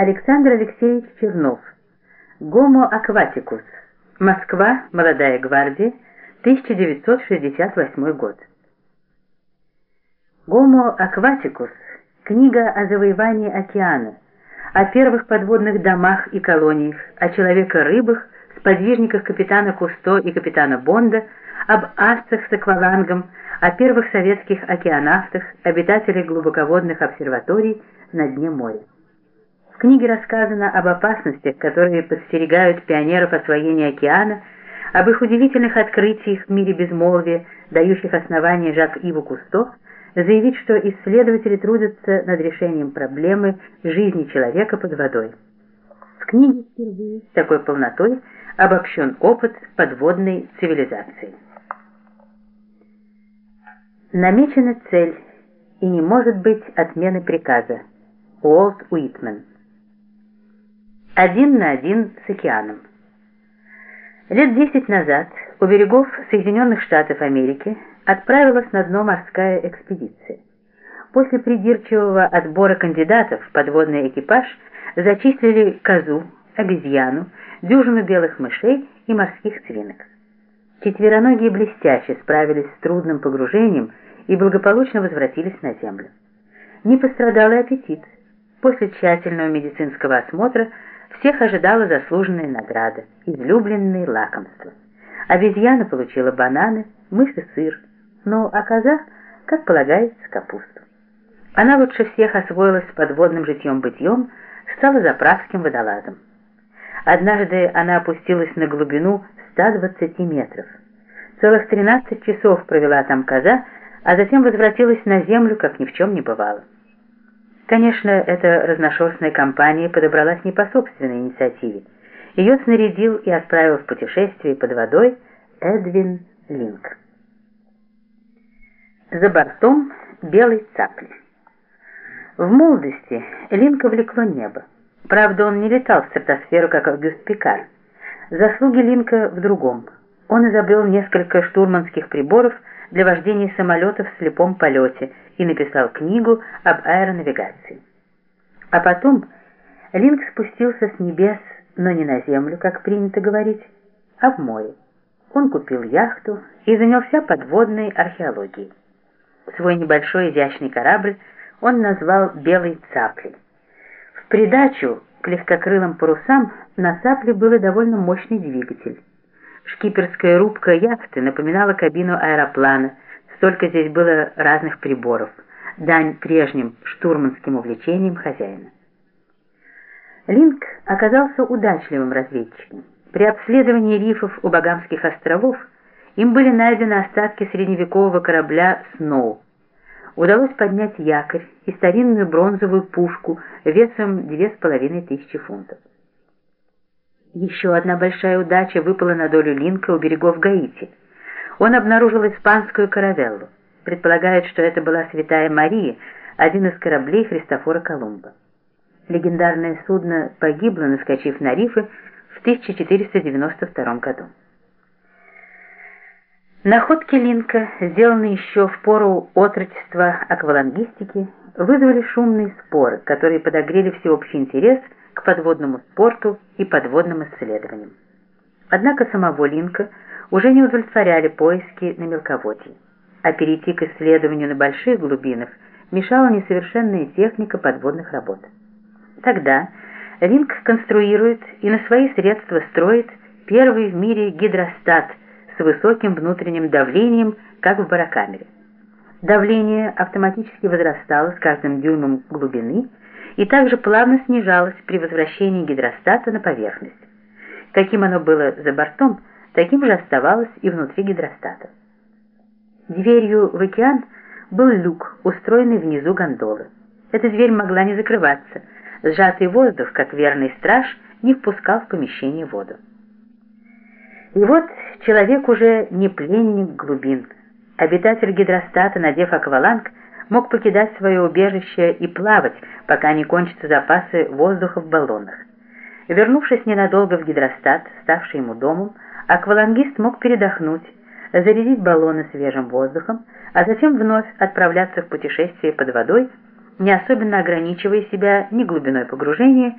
Александр Алексеевич Чернов. Гомо акватикус. Москва. Молодая гвардия. 1968 год. Гомо акватикус. Книга о завоевании океана, о первых подводных домах и колониях, о человека-рыбах, сподвижниках капитана Кусто и капитана Бонда, об асцах с аквалангом, о первых советских океанавтах, обитателях глубоководных обсерваторий на дне моря. Книге рассказано об опасностях, которые подстерегают пионеров освоения океана, об их удивительных открытиях в мире безмолвия, дающих основание Жак-Иву Кусто, заявить, что исследователи трудятся над решением проблемы жизни человека под водой. В книге впервые с такой полнотой обобщен опыт подводной цивилизации. Намечена цель, и не может быть отмены приказа. Уолт Уитмен. Один на один с океаном. Лет десять назад у берегов Соединенных Штатов Америки отправилась на дно морская экспедиция. После придирчивого отбора кандидатов подводный экипаж зачислили козу, обезьяну, дюжину белых мышей и морских свинок. Четвероногие блестяще справились с трудным погружением и благополучно возвратились на землю. Не пострадал и аппетит. После тщательного медицинского осмотра всех ожидала заслуженная награда, излюбленные лакомства. Обезьяна получила бананы, мышь сыр, но а коза, как полагается, капусту. Она лучше всех освоилась с подводным житьем-бытьем, стала заправским водолазом. Однажды она опустилась на глубину 120 метров. Целых 13 часов провела там коза, а затем возвратилась на землю, как ни в чем не бывало. Конечно, эта разношерстная компания подобралась не по собственной инициативе. Ее снарядил и отправил в путешествие под водой Эдвин Линк. За бортом белой цапли. В молодости Линка влекло небо. Правда, он не летал в стратосферу, как Август Пикар. Заслуги Линка в другом. Он изобрел несколько штурманских приборов для вождения самолета в слепом полете и написал книгу об аэронавигации. А потом Линк спустился с небес, но не на землю, как принято говорить, а в море. Он купил яхту и занялся подводной археологией. Свой небольшой изящный корабль он назвал «Белой цаплей». В придачу к легкокрылым парусам на цапле был довольно мощный двигатель. Шкиперская рубка яхты напоминала кабину аэроплана, столько здесь было разных приборов, дань прежним штурманским увлечениям хозяина. Линк оказался удачливым разведчиком. При обследовании рифов у Багамских островов им были найдены остатки средневекового корабля «Сноу». Удалось поднять якорь и старинную бронзовую пушку весом две с половиной тысячи фунтов. Еще одна большая удача выпала на долю Линка у берегов Гаити. Он обнаружил испанскую каравеллу. Предполагают, что это была Святая Мария, один из кораблей Христофора Колумба. Легендарное судно погибло, наскочив на рифы в 1492 году. Находки Линка, сделанные еще в пору отрочества аквалангистики, вызвали шумные споры, которые подогрели всеобщий интерес к подводному спорту и подводным исследованиям. Однако самого Линка уже не удовлетворяли поиски на мелководье, а перейти к исследованию на больших глубинах мешала несовершенная техника подводных работ. Тогда Линк конструирует и на свои средства строит первый в мире гидростат – с высоким внутренним давлением, как в барокамере. Давление автоматически возрастало с каждым дюймом глубины и также плавно снижалось при возвращении гидростата на поверхность. Каким оно было за бортом, таким же оставалось и внутри гидростата. Дверью в океан был люк, устроенный внизу гондолы. Эта дверь могла не закрываться. Сжатый воздух, как верный страж, не впускал в помещение воду. И вот человек уже не пленник глубин. Обитатель гидростата, надев акваланг, мог покидать свое убежище и плавать, пока не кончатся запасы воздуха в баллонах. Вернувшись ненадолго в гидростат, ставший ему домом, аквалангист мог передохнуть, зарядить баллоны свежим воздухом, а затем вновь отправляться в путешествие под водой, не особенно ограничивая себя ни глубиной погружения,